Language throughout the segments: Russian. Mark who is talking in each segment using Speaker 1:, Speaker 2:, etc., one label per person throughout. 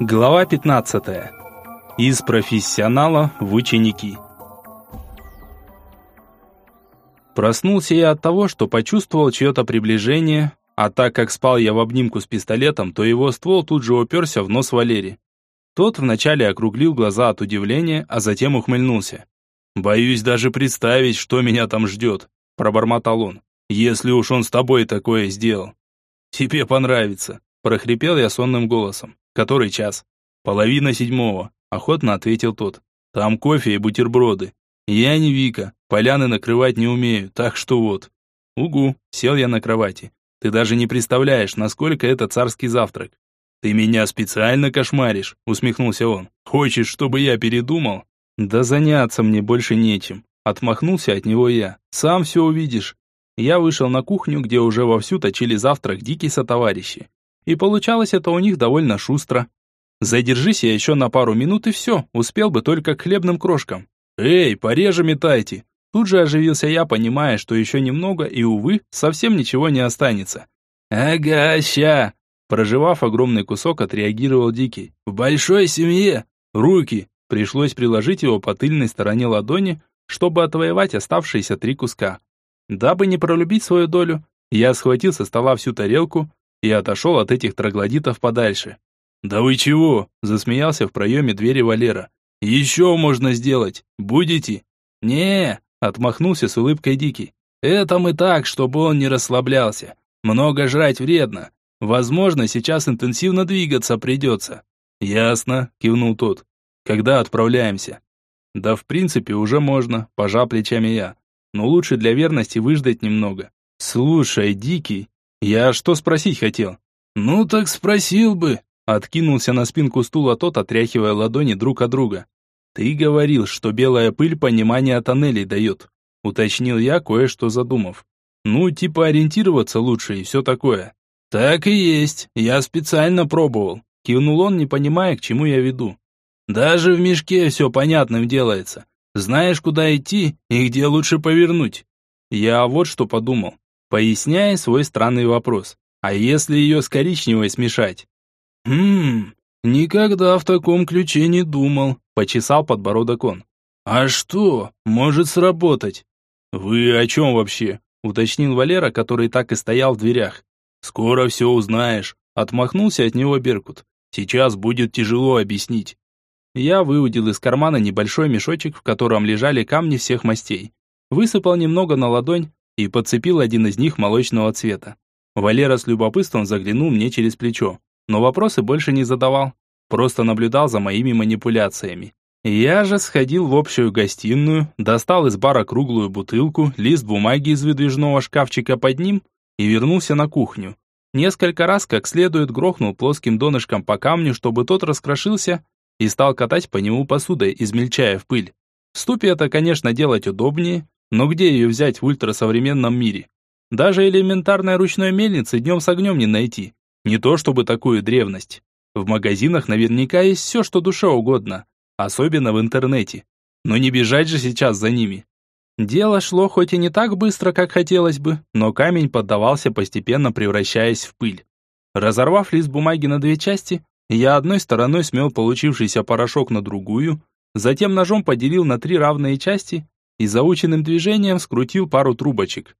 Speaker 1: Глава 15. Из профессионала в ученики. Проснулся я от того, что почувствовал чье-то приближение, а так как спал я в обнимку с пистолетом, то его ствол тут же уперся в нос Валери. Тот вначале округлил глаза от удивления, а затем ухмыльнулся. «Боюсь даже представить, что меня там ждет», – пробормотал он, – «если уж он с тобой такое сделал». «Тебе понравится», – прохрипел я сонным голосом. «Который час?» «Половина седьмого», – охотно ответил тот. «Там кофе и бутерброды. Я не Вика, поляны накрывать не умею, так что вот». «Угу», – сел я на кровати. «Ты даже не представляешь, насколько это царский завтрак». «Ты меня специально кошмаришь», – усмехнулся он. «Хочешь, чтобы я передумал?» «Да заняться мне больше нечем», – отмахнулся от него я. «Сам все увидишь». Я вышел на кухню, где уже вовсю точили завтрак дикие сотоварищи. И получалось это у них довольно шустро. Задержись я еще на пару минут и все, успел бы только к хлебным крошкам. «Эй, пореже метайте!» Тут же оживился я, понимая, что еще немного, и, увы, совсем ничего не останется. «Ага, ща!» Проживав огромный кусок, отреагировал Дикий. «В большой семье! Руки!» Пришлось приложить его по тыльной стороне ладони, чтобы отвоевать оставшиеся три куска. Дабы не пролюбить свою долю, я схватил со стола всю тарелку, и отошел от этих троглодитов подальше. «Да вы чего?» – засмеялся в проеме двери Валера. «Еще можно сделать. Будете?» «Не», – отмахнулся с улыбкой Дикий. «Это мы так, чтобы он не расслаблялся. Много жрать вредно. Возможно, сейчас интенсивно двигаться придется». «Ясно», – кивнул тот. «Когда отправляемся?» «Да в принципе уже можно», – пожал плечами я. «Но лучше для верности выждать немного». «Слушай, Дикий, «Я что спросить хотел?» «Ну так спросил бы», — откинулся на спинку стула тот, отряхивая ладони друг от друга. «Ты говорил, что белая пыль понимание тоннелей дает», — уточнил я, кое-что задумав. «Ну, типа ориентироваться лучше и все такое». «Так и есть, я специально пробовал», — кивнул он, не понимая, к чему я веду. «Даже в мешке все понятным делается. Знаешь, куда идти и где лучше повернуть». Я вот что подумал поясняя свой странный вопрос. А если ее с коричневой смешать? Хм, никогда в таком ключе не думал, почесал подбородок он. А что, может сработать? Вы о чем вообще? уточнил Валера, который так и стоял в дверях. Скоро все узнаешь, отмахнулся от него Беркут. Сейчас будет тяжело объяснить. Я выудил из кармана небольшой мешочек, в котором лежали камни всех мастей. Высыпал немного на ладонь, и подцепил один из них молочного цвета. Валера с любопытством заглянул мне через плечо, но вопросы больше не задавал, просто наблюдал за моими манипуляциями. Я же сходил в общую гостиную, достал из бара круглую бутылку, лист бумаги из выдвижного шкафчика под ним и вернулся на кухню. Несколько раз как следует грохнул плоским донышком по камню, чтобы тот раскрошился, и стал катать по нему посудой, измельчая в пыль. В ступе это, конечно, делать удобнее, но где ее взять в ультрасовременном мире? Даже элементарной ручной мельницы днем с огнем не найти. Не то чтобы такую древность. В магазинах наверняка есть все, что душе угодно. Особенно в интернете. Но не бежать же сейчас за ними. Дело шло хоть и не так быстро, как хотелось бы, но камень поддавался постепенно, превращаясь в пыль. Разорвав лист бумаги на две части, я одной стороной смел получившийся порошок на другую, затем ножом поделил на три равные части и заученным движением скрутил пару трубочек.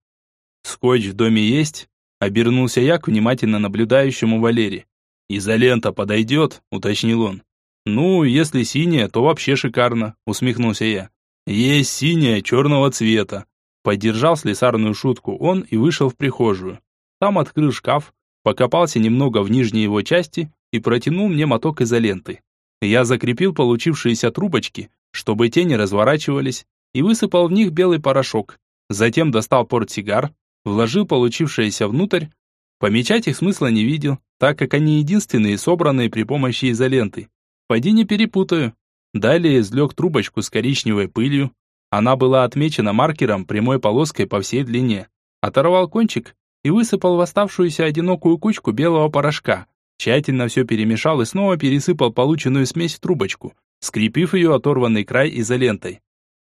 Speaker 1: «Скотч в доме есть?» – обернулся я к внимательно наблюдающему Валере. «Изолента подойдет?» – уточнил он. «Ну, если синяя, то вообще шикарно», – усмехнулся я. «Есть синяя черного цвета». Поддержал слесарную шутку он и вышел в прихожую. Там открыл шкаф, покопался немного в нижней его части и протянул мне моток изоленты. Я закрепил получившиеся трубочки, чтобы те не разворачивались, и высыпал в них белый порошок. Затем достал портсигар, вложил получившееся внутрь. Помечать их смысла не видел, так как они единственные, собранные при помощи изоленты. Пойди не перепутаю. Далее извлек трубочку с коричневой пылью. Она была отмечена маркером прямой полоской по всей длине. Оторвал кончик и высыпал в оставшуюся одинокую кучку белого порошка. Тщательно все перемешал и снова пересыпал полученную смесь в трубочку, скрепив ее оторванный край изолентой.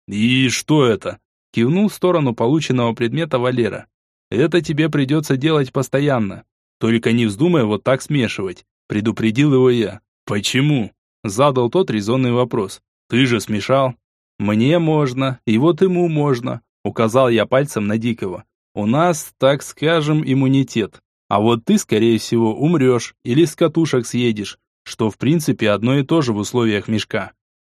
Speaker 1: «И что это?» – кивнул в сторону полученного предмета Валера. «Это тебе придется делать постоянно. Только не вздумай вот так смешивать», – предупредил его я. «Почему?» – задал тот резонный вопрос. «Ты же смешал». «Мне можно, и вот ему можно», – указал я пальцем на Дикого. «У нас, так скажем, иммунитет. А вот ты, скорее всего, умрешь или с катушек съедешь, что в принципе одно и то же в условиях мешка».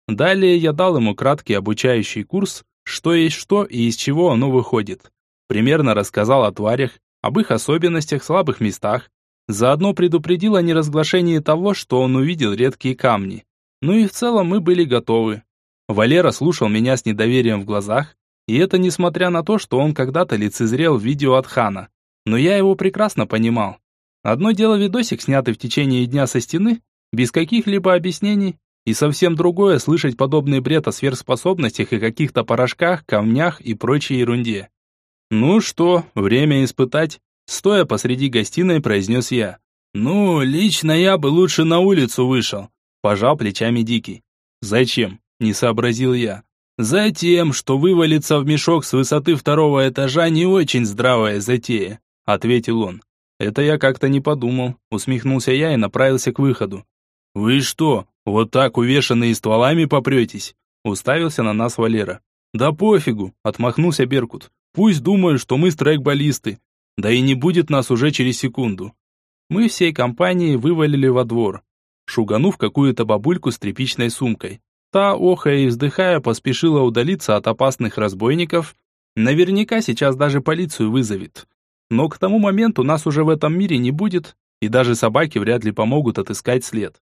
Speaker 1: Далее я дал ему краткий обучающий курс, что есть что и из чего оно выходит. Примерно рассказал о тварях, об их особенностях, слабых местах. Заодно предупредил о неразглашении того, что он увидел редкие камни. Ну и в целом мы были готовы. Валера слушал меня с недоверием в глазах, и это несмотря на то, что он когда-то лицезрел видео от Хана. Но я его прекрасно понимал. Одно дело видосик, снятый в течение дня со стены, без каких-либо объяснений, и совсем другое слышать подобный бред о сверхспособностях и каких-то порошках, камнях и прочей ерунде. «Ну что, время испытать?» Стоя посреди гостиной, произнес я. «Ну, лично я бы лучше на улицу вышел», пожал плечами Дикий. «Зачем?» не сообразил я. «Затем, что вывалиться в мешок с высоты второго этажа не очень здравая затея», ответил он. «Это я как-то не подумал», усмехнулся я и направился к выходу. «Вы что, вот так увешанные стволами попретесь?» Уставился на нас Валера. «Да пофигу», отмахнулся Беркут. «Пусть думают, что мы страйкболисты. Да и не будет нас уже через секунду». Мы всей компанией вывалили во двор, шуганув какую-то бабульку с тряпичной сумкой. Та, охая и вздыхая, поспешила удалиться от опасных разбойников. Наверняка сейчас даже полицию вызовет. Но к тому моменту нас уже в этом мире не будет, и даже собаки вряд ли помогут отыскать след.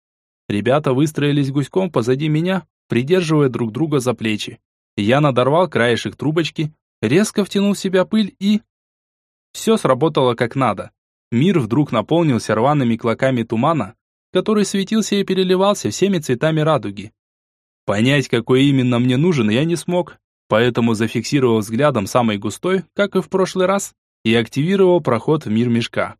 Speaker 1: Ребята выстроились гуськом позади меня, придерживая друг друга за плечи. Я надорвал краешек трубочки, резко втянул в себя пыль и... Все сработало как надо. Мир вдруг наполнился рваными клоками тумана, который светился и переливался всеми цветами радуги. Понять, какой именно мне нужен, я не смог, поэтому зафиксировал взглядом самый густой, как и в прошлый раз, и активировал проход в мир мешка.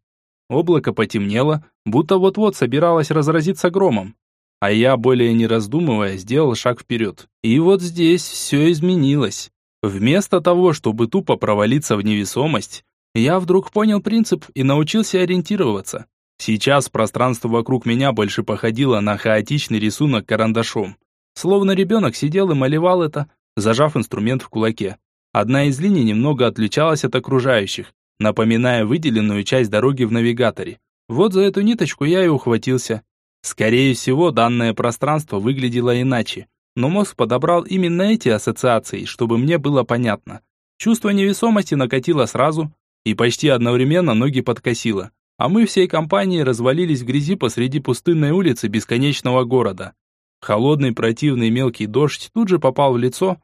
Speaker 1: Облако потемнело, будто вот-вот собиралось разразиться громом. А я, более не раздумывая, сделал шаг вперед. И вот здесь все изменилось. Вместо того, чтобы тупо провалиться в невесомость, я вдруг понял принцип и научился ориентироваться. Сейчас пространство вокруг меня больше походило на хаотичный рисунок карандашом. Словно ребенок сидел и малевал это, зажав инструмент в кулаке. Одна из линий немного отличалась от окружающих, напоминая выделенную часть дороги в навигаторе. Вот за эту ниточку я и ухватился. Скорее всего, данное пространство выглядело иначе, но мозг подобрал именно эти ассоциации, чтобы мне было понятно. Чувство невесомости накатило сразу, и почти одновременно ноги подкосило, а мы всей компанией развалились в грязи посреди пустынной улицы бесконечного города. Холодный противный мелкий дождь тут же попал в лицо,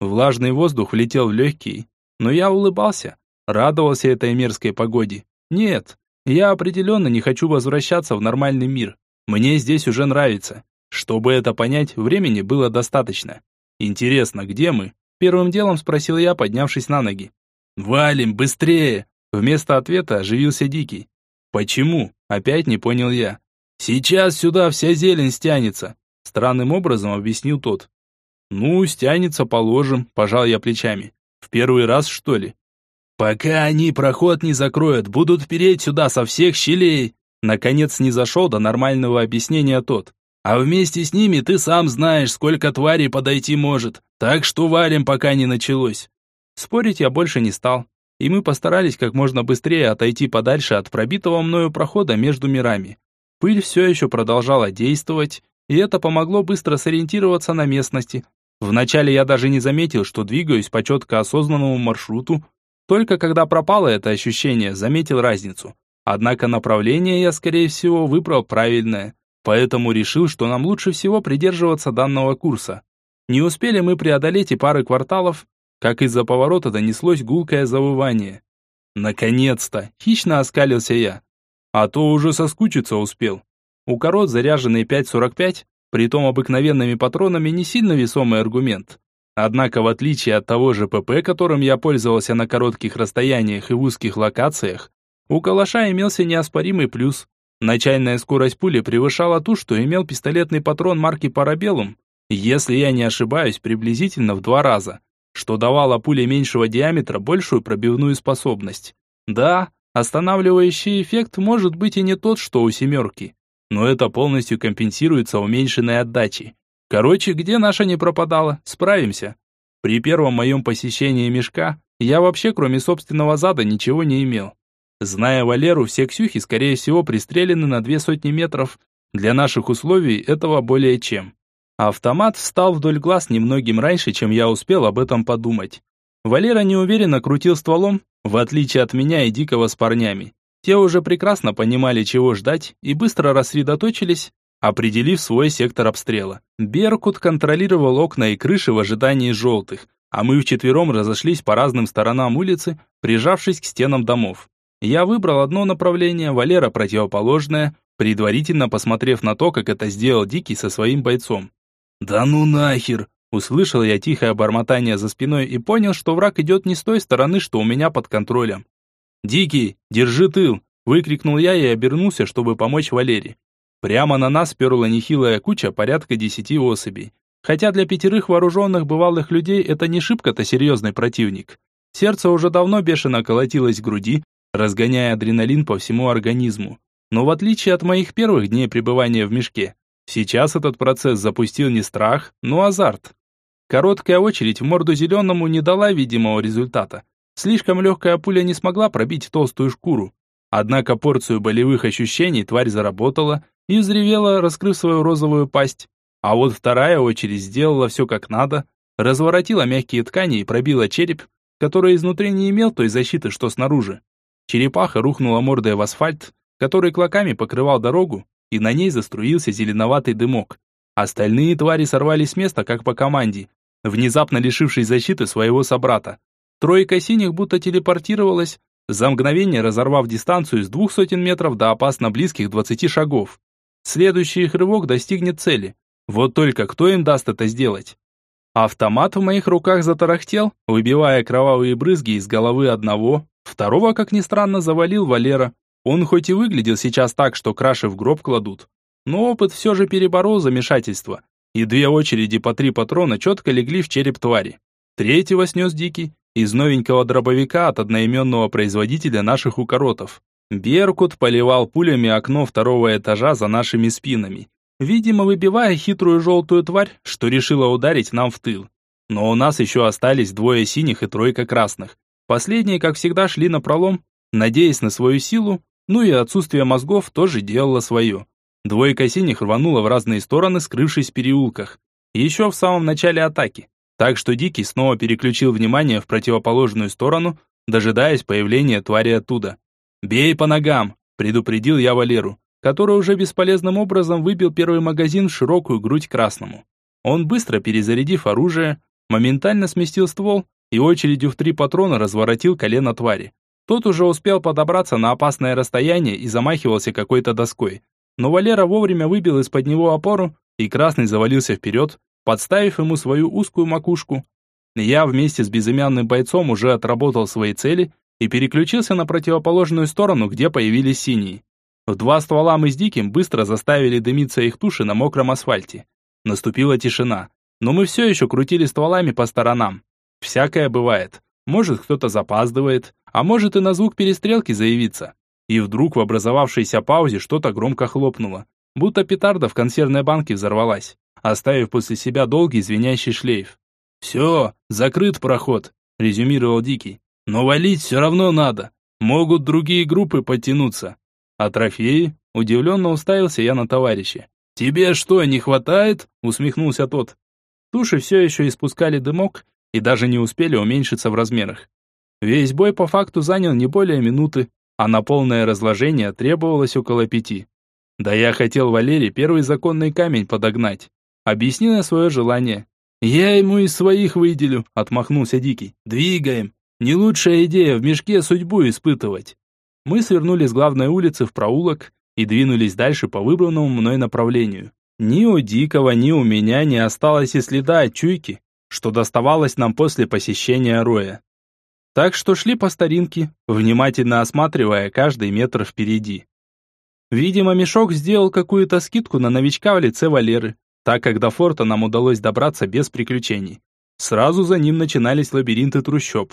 Speaker 1: влажный воздух влетел в легкие, но я улыбался, Радовался этой мерзкой погоде? Нет, я определенно не хочу возвращаться в нормальный мир. Мне здесь уже нравится. Чтобы это понять, времени было достаточно. Интересно, где мы? Первым делом спросил я, поднявшись на ноги. «Валим, быстрее!» Вместо ответа оживился Дикий. «Почему?» Опять не понял я. «Сейчас сюда вся зелень стянется!» Странным образом объяснил тот. «Ну, стянется, положим», пожал я плечами. «В первый раз, что ли?» «Пока они проход не закроют, будут переть сюда со всех щелей!» Наконец не зашел до нормального объяснения тот. «А вместе с ними ты сам знаешь, сколько тварей подойти может, так что валим, пока не началось». Спорить я больше не стал, и мы постарались как можно быстрее отойти подальше от пробитого мною прохода между мирами. Пыль все еще продолжала действовать, и это помогло быстро сориентироваться на местности. Вначале я даже не заметил, что двигаюсь по четко осознанному маршруту, только когда пропало это ощущение, заметил разницу. Однако направление я, скорее всего, выбрал правильное, поэтому решил, что нам лучше всего придерживаться данного курса. Не успели мы преодолеть и пары кварталов, как из-за поворота донеслось гулкое завывание. Наконец-то! Хищно оскалился я. А то уже соскучиться успел. У корот заряженные 5.45, притом обыкновенными патронами не сильно весомый аргумент. Однако, в отличие от того же ПП, которым я пользовался на коротких расстояниях и в узких локациях, у калаша имелся неоспоримый плюс. Начальная скорость пули превышала ту, что имел пистолетный патрон марки Парабеллум, если я не ошибаюсь, приблизительно в два раза, что давало пуле меньшего диаметра большую пробивную способность. Да, останавливающий эффект может быть и не тот, что у семерки. но это полностью компенсируется уменьшенной отдачей. Короче, где наша не пропадала, справимся. При первом моем посещении мешка я вообще кроме собственного зада ничего не имел. Зная Валеру, все ксюхи, скорее всего, пристрелены на две сотни метров. Для наших условий этого более чем. Автомат встал вдоль глаз немногим раньше, чем я успел об этом подумать. Валера неуверенно крутил стволом, в отличие от меня и Дикого с парнями. Те уже прекрасно понимали, чего ждать, и быстро рассредоточились, определив свой сектор обстрела. Беркут контролировал окна и крыши в ожидании желтых, а мы вчетвером разошлись по разным сторонам улицы, прижавшись к стенам домов. Я выбрал одно направление, Валера противоположное, предварительно посмотрев на то, как это сделал Дикий со своим бойцом. «Да ну нахер!» Услышал я тихое бормотание за спиной и понял, что враг идет не с той стороны, что у меня под контролем. «Дикий, держи тыл!» – выкрикнул я и обернулся, чтобы помочь Валере. Прямо на нас перла нехилая куча, порядка десяти особей. Хотя для пятерых вооруженных бывалых людей это не шибко-то серьезный противник. Сердце уже давно бешено колотилось в груди, разгоняя адреналин по всему организму. Но в отличие от моих первых дней пребывания в мешке, Сейчас этот процесс запустил не страх, но азарт. Короткая очередь в морду зеленому не дала видимого результата. Слишком легкая пуля не смогла пробить толстую шкуру. Однако порцию болевых ощущений тварь заработала и взревела, раскрыв свою розовую пасть. А вот вторая очередь сделала все как надо, разворотила мягкие ткани и пробила череп, который изнутри не имел той защиты, что снаружи. Черепаха рухнула мордой в асфальт, который клоками покрывал дорогу, и на ней заструился зеленоватый дымок. Остальные твари сорвались с места, как по команде, внезапно лишившись защиты своего собрата. Тройка синих будто телепортировалась, за мгновение разорвав дистанцию с двух сотен метров до опасно близких двадцати шагов. Следующий их рывок достигнет цели. Вот только кто им даст это сделать? Автомат в моих руках затарахтел, выбивая кровавые брызги из головы одного, второго, как ни странно, завалил Валера. Он хоть и выглядел сейчас так, что краши в гроб кладут, но опыт все же переборол замешательство, и две очереди по три патрона четко легли в череп твари. Третьего снес Дикий из новенького дробовика от одноименного производителя наших укоротов. Беркут поливал пулями окно второго этажа за нашими спинами, видимо, выбивая хитрую желтую тварь, что решила ударить нам в тыл. Но у нас еще остались двое синих и тройка красных. Последние, как всегда, шли на пролом, надеясь на свою силу, ну и отсутствие мозгов тоже делало свое. Двойка синих рванула в разные стороны, скрывшись в переулках. Еще в самом начале атаки. Так что Дикий снова переключил внимание в противоположную сторону, дожидаясь появления твари оттуда. «Бей по ногам!» – предупредил я Валеру, который уже бесполезным образом выбил первый магазин в широкую грудь красному. Он, быстро перезарядив оружие, моментально сместил ствол и очередью в три патрона разворотил колено твари. Тот уже успел подобраться на опасное расстояние и замахивался какой-то доской. Но Валера вовремя выбил из-под него опору, и Красный завалился вперед, подставив ему свою узкую макушку. Я вместе с безымянным бойцом уже отработал свои цели и переключился на противоположную сторону, где появились синие. В два ствола мы с Диким быстро заставили дымиться их туши на мокром асфальте. Наступила тишина, но мы все еще крутили стволами по сторонам. Всякое бывает. Может, кто-то запаздывает, а может и на звук перестрелки заявиться. И вдруг в образовавшейся паузе что-то громко хлопнуло, будто петарда в консервной банке взорвалась, оставив после себя долгий звенящий шлейф. «Все, закрыт проход», — резюмировал Дикий. «Но валить все равно надо. Могут другие группы подтянуться». «А трофеи?» — удивленно уставился я на товарища. «Тебе что, не хватает?» — усмехнулся тот. Туши все еще испускали дымок, и даже не успели уменьшиться в размерах. Весь бой по факту занял не более минуты, а на полное разложение требовалось около пяти. Да я хотел Валерий первый законный камень подогнать. Объяснил я свое желание. «Я ему из своих выделю», — отмахнулся Дикий. «Двигаем. Не лучшая идея в мешке судьбу испытывать». Мы свернули с главной улицы в проулок и двинулись дальше по выбранному мной направлению. Ни у Дикого, ни у меня не осталось и следа от чуйки, что доставалось нам после посещения Роя. Так что шли по старинке, внимательно осматривая каждый метр впереди. Видимо, мешок сделал какую-то скидку на новичка в лице Валеры, так как до форта нам удалось добраться без приключений. Сразу за ним начинались лабиринты трущоб.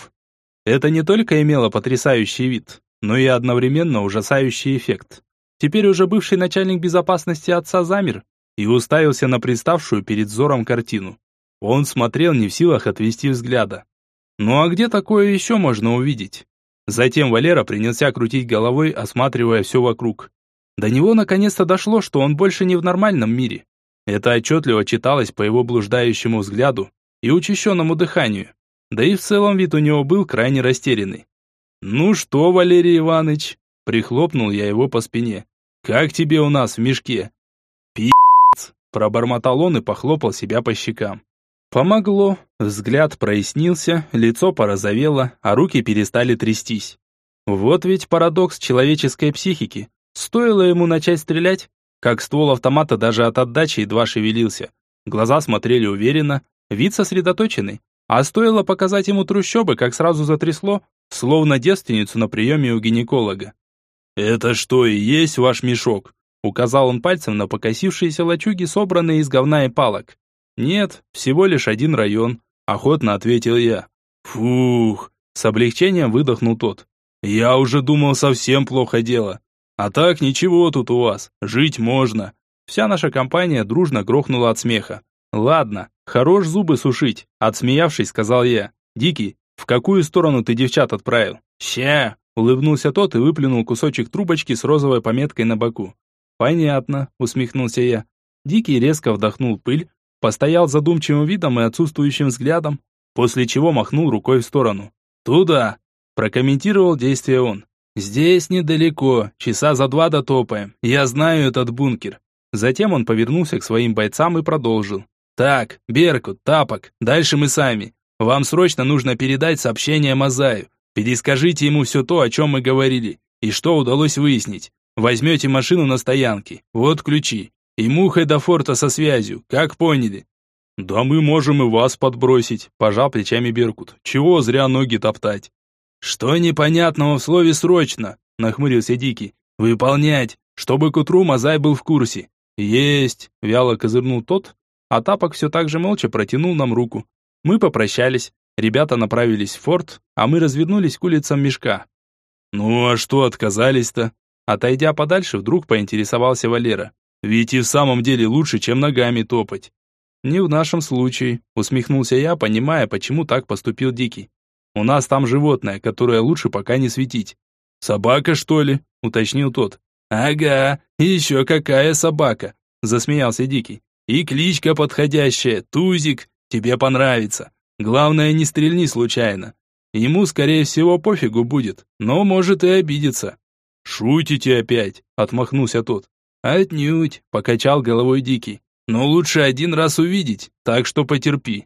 Speaker 1: Это не только имело потрясающий вид, но и одновременно ужасающий эффект. теперь уже бывший начальник безопасности отца замер и уставился на представшую перед взором картину. Он смотрел не в силах отвести взгляда. Ну а где такое еще можно увидеть? Затем Валера принялся крутить головой, осматривая все вокруг. До него наконец-то дошло, что он больше не в нормальном мире. Это отчетливо читалось по его блуждающему взгляду и учащенному дыханию. Да и в целом вид у него был крайне растерянный. «Ну что, Валерий Иванович?» – прихлопнул я его по спине. «Как тебе у нас в мешке?» «Пи***ц!» – пробормотал он и похлопал себя по щекам. Помогло. Взгляд прояснился, лицо порозовело, а руки перестали трястись. Вот ведь парадокс человеческой психики. Стоило ему начать стрелять, как ствол автомата даже от отдачи едва шевелился. Глаза смотрели уверенно, вид сосредоточенный. А стоило показать ему трущобы, как сразу затрясло, словно девственницу на приеме у гинеколога. «Это что и есть ваш мешок?» Указал он пальцем на покосившиеся лачуги, собранные из говна и палок. «Нет, всего лишь один район», – охотно ответил я. «Фух!» – с облегчением выдохнул тот. «Я уже думал, совсем плохо дело. А так ничего тут у вас, жить можно». Вся наша компания дружно грохнула от смеха. «Ладно, хорош зубы сушить», – отсмеявшись, сказал я. «Дикий, в какую сторону ты девчат отправил?» «Ща!» – улыбнулся тот и выплюнул кусочек трубочки с розовой пометкой на боку. «Понятно», – усмехнулся я. Дикий резко вдохнул пыль, постоял задумчивым видом и отсутствующим взглядом, после чего махнул рукой в сторону. «Туда!» – прокомментировал действие он. «Здесь недалеко, часа за два дотопаем. Я знаю этот бункер». Затем он повернулся к своим бойцам и продолжил. «Так, Беркут, Тапок, дальше мы сами. Вам срочно нужно передать сообщение Мазаю. Перескажите ему все то, о чем мы говорили, и что удалось выяснить. Возьмете машину на стоянке. Вот ключи. И мухой до форта со связью, как поняли?» «Да мы можем и вас подбросить», – пожал плечами Беркут. «Чего зря ноги топтать?» «Что непонятного в слове «срочно»?» – нахмурился Дикий. «Выполнять, чтобы к утру Мазай был в курсе». «Есть!» – вяло козырнул тот, а Тапок все так же молча протянул нам руку. Мы попрощались, ребята направились в форт, а мы развернулись к улицам мешка. «Ну а что отказались-то?» Отойдя подальше, вдруг поинтересовался Валера. Ведь и в самом деле лучше, чем ногами топать. Не в нашем случае, усмехнулся я, понимая, почему так поступил Дикий. У нас там животное, которое лучше пока не светить. Собака, что ли? уточнил тот. Ага, еще какая собака, засмеялся Дикий. И кличка подходящая, Тузик, тебе понравится. Главное, не стрельни случайно. Ему, скорее всего, пофигу будет, но может и обидеться. Шутите опять, отмахнулся тот. «Отнюдь», — покачал головой Дикий. «Но лучше один раз увидеть, так что потерпи».